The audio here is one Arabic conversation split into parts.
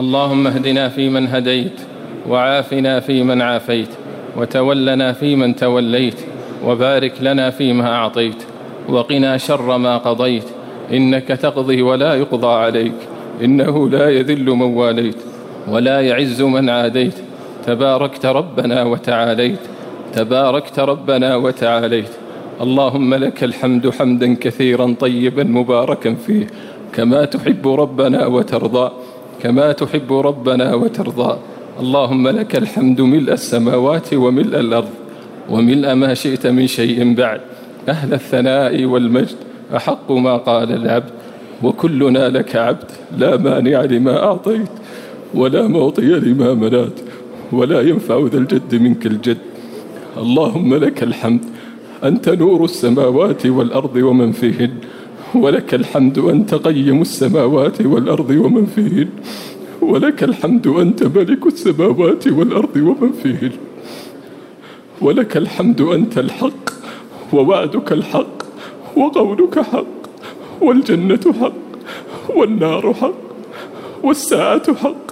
اللهم اهدنا فيمن هديت وعافنا فيمن عافيت وتولنا فيمن توليت وبارك لنا فيما أعطيت وقنا شر ما قضيت إنك تقضي ولا يقضى عليك إنه لا يذل من واليت ولا يعز من عاديت تباركت ربنا وتعاليت تباركت ربنا وتعاليت اللهم لك الحمد حمدا كثيرا طيبا مباركا فيه كما تحب ربنا وترضى. كما تحب ربنا وترضى. اللهم لك الحمد ملء السماوات وملء الأرض وملء ما شئت من شيء بعد. أهل الثناء والمجد أحق ما قال العبد. وكلنا لك عبد لا مانع لما أعطيت ولا معطي لما منات ولا ينفع ذا الجد منك الجد. اللهم لك الحمد أنت نور السماوات والأرض ومن فيهن. ولك الحمد أنت قيم السماوات والأرض ومن فيهن. ولك الحمد أنت ملك السماوات والأرض ومن فيهن. ولك الحمد أنت الحق ووعدك الحق وقولك حق والجنة حق والنار حق والساعة حق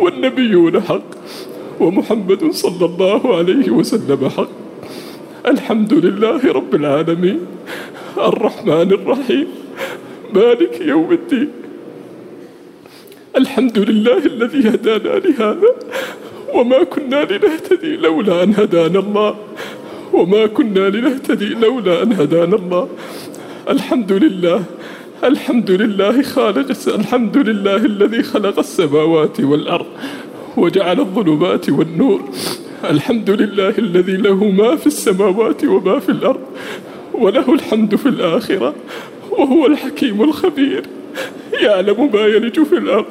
والنبيون حق ومحمد صلى الله عليه وسلم حق. الحمد لله رب العالمين. الرحمن الرحيم. مالك يوم الدين. الحمد لله الذي هدانا لهذا. وما كنا لنهتدي لولا أن هدانا الله. وما كنا لنهتدي لولا أن هدانا الله. الحمد لله. الحمد لله خالق الحمد لله الذي خلق السماوات والأرض. وجعل الظلمات والنور. الحمد لله الذي له ما في السماوات وما في الأرض. وله الحمد في الآخرة وهو الحكيم الخبير. يعلم ما يلج في الأرض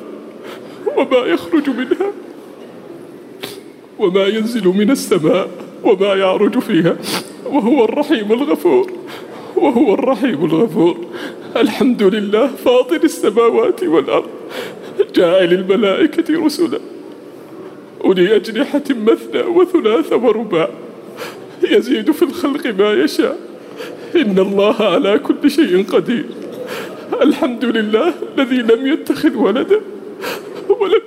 وما يخرج منها وما ينزل من السماء وما يعرج فيها وهو الرحيم الغفور وهو الرحيم الغفور. الحمد لله فاطر السماوات والأرض جاعل الملائكة رسلا أولي أجنحة مثنى وثلاث ورباع. يزيد في الخلق ما يشاء إن الله على كل شيء قدير. الحمد لله الذي لم يتخذ ولدا ولم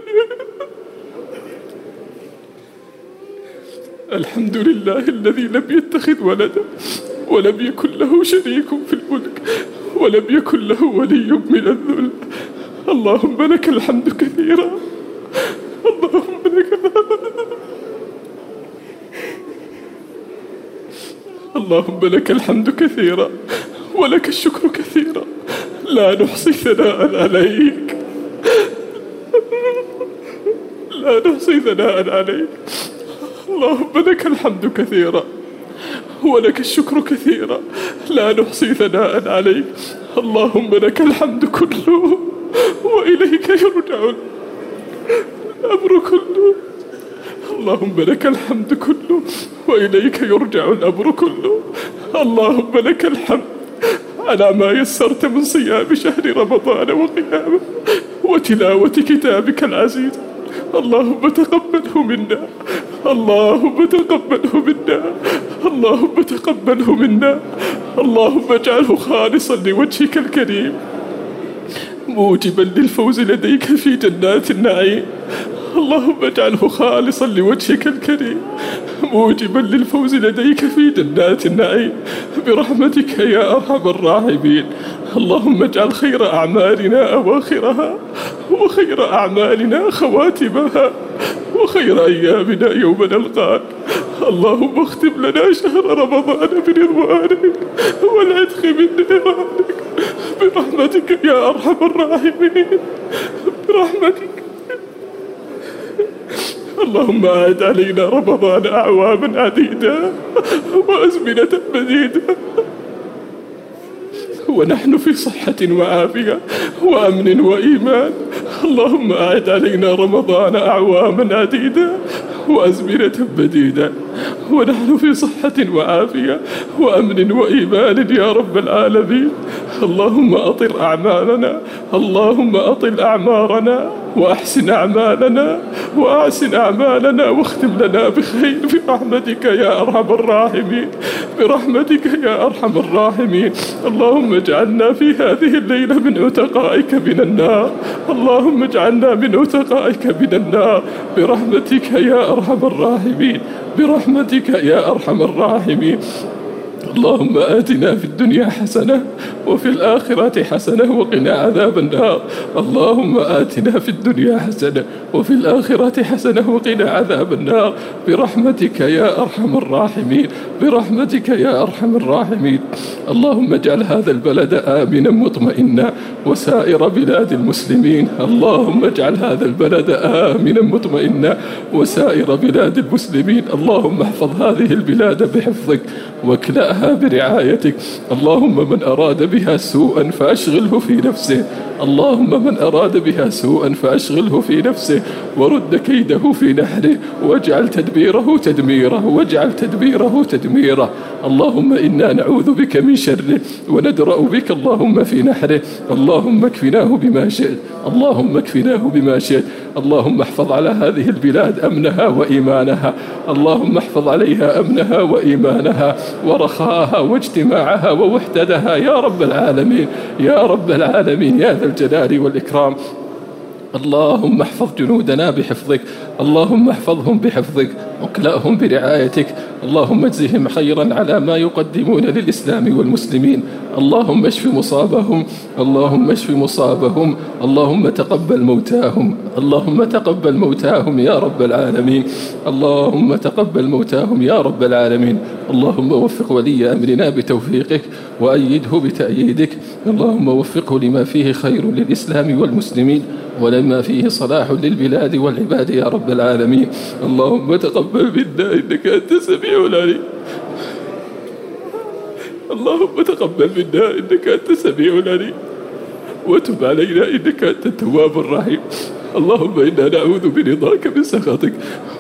الحمد لله الذي لم يتخذ ولدا ولم يكن له شريك في الملك ولم يكن له ولي من الذل. اللهم لك الحمد كثيرا اللهم لك اللهم لك الحمد كثيرا ولك الشكر كثيرا. لا نحصي ثناء عليك. لا نحصي ثناء عليك. اللهم لك الحمد كثيرا ولك الشكر كثيرا. لا نحصي ثناء عليك. اللهم لك الحمد كله وإليك يرجع الأمر كله. اللهم لك الحمد كله وإليك يرجع الأمر كله. اللهم لك الحمد على ما يسرت من صيام شهر رمضان وقيامه وتلاوة كتابك العزيز. اللهم تقبله منا. اللهم تقبله منا. اللهم تقبله منا. اللهم اجعله خالصا لوجهك الكريم. موجبا للفوز لديك في جنات النعيم. اللهم اجعله خالصا لوجهك الكريم موجبا للفوز لديك في جنات النعيم. برحمتك يا أرحم الراحمين. اللهم اجعل خير أعمالنا أواخرها وخير أعمالنا خواتمها وخير أيامنا يوم نلقاك. اللهم اختم لنا شهر رمضان برضوانك والعتق من نيرانك برحمتك يا أرحم الراحمين. برحمتك اللهم أعد علينا رمضان أعواما عديدة وأزمنة مديدة ونحن في صحة وعافية وأمن وإيمان. اللهم أعد علينا رمضان أعواما عديدة وأزمنة مديدة ونحن في صحة وعافية وأمن وإيمان يا رب العالمين. اللهم أطر أعمالنا اللهم أطل أعمارنا وأحسن أعمالنا وأحسن أعمالنا واختم لنا بخير برحمتك يا أرحم الراحمين برحمتك يا أرحم الراحمين. اللهم اجعلنا في هذه الليلة من عتقائك من النار. اللهم اجعلنا من عتقائك من النار. برحمتك يا أرحم الراحمين برحمتك يا أرحم الراحمين. اللهم آتنا في الدنيا حسنة وفي الآخرة حسنة وقنا عذاب النار. اللهم آتنا في الدنيا حسنة وفي الآخرة حسنة وقنا عذاب النار. برحمتك يا أرحم الراحمين. برحمتك يا أرحم الراحمين. اللهم اجعل هذا البلد آمنا مطمئنا وسائر بلاد المسلمين. اللهم اجعل هذا البلد آمنا مطمئنا وسائر بلاد المسلمين. اللهم احفظ هذه البلاد بحفظك واكلأها برعايتك اللهم من أراد بها سوءا فأشغله في نفسه. اللهم من أراد بها سوءا فأشغله في نفسه. ورد كيده في نحره. واجعل تدبيره تدميره. واجعل تدبيره تدميره. اللهم إنا نعوذ بك من شره. وندرأ بك اللهم في نحره. اللهم اكفناه بما شئت. اللهم اكفناه بما شئت. اللهم احفظ على هذه البلاد أمنها وإيمانها. اللهم احفظ عليها أمنها وإيمانها. ورخاها واجتماعها ووحدتها. يا رب العالمين يا رب العالمين يا ذا الجلال والإكرام. اللهم احفظ جنودنا بحفظك اللهم احفظهم بحفظك. واكلأهم برعايتك. اللهم اجزهم خيرا على ما يقدمون للإسلام والمسلمين. اللهم اشف مصابهم. اللهم اشف مصابهم. اللهم تقبل موتاهم. اللهم تقبل موتاهم يا رب العالمين. اللهم تقبل موتاهم يا رب العالمين. اللهم وفق ولي أمرنا بتوفيقك وأيده بتأييدك. اللهم وفقه لما فيه خير للإسلام والمسلمين ولما فيه صلاح للبلاد والعباد يا رب العالمين. اللهم تقبل منا إنك أنت السميع العليم. اللهم تقبل منا إنك أنت السميع العليم. وتب علينا إنك أنت التواب الرحيم. اللهم إنا نعوذ برضاك من سخطك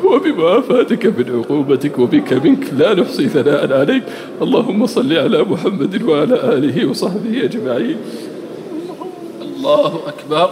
وبمعافاتك من عقوبتك وبك منك. لا نحصي ثناء عليك. اللهم صل على محمد وعلى آله وصحبه أجمعين. الله أكبر.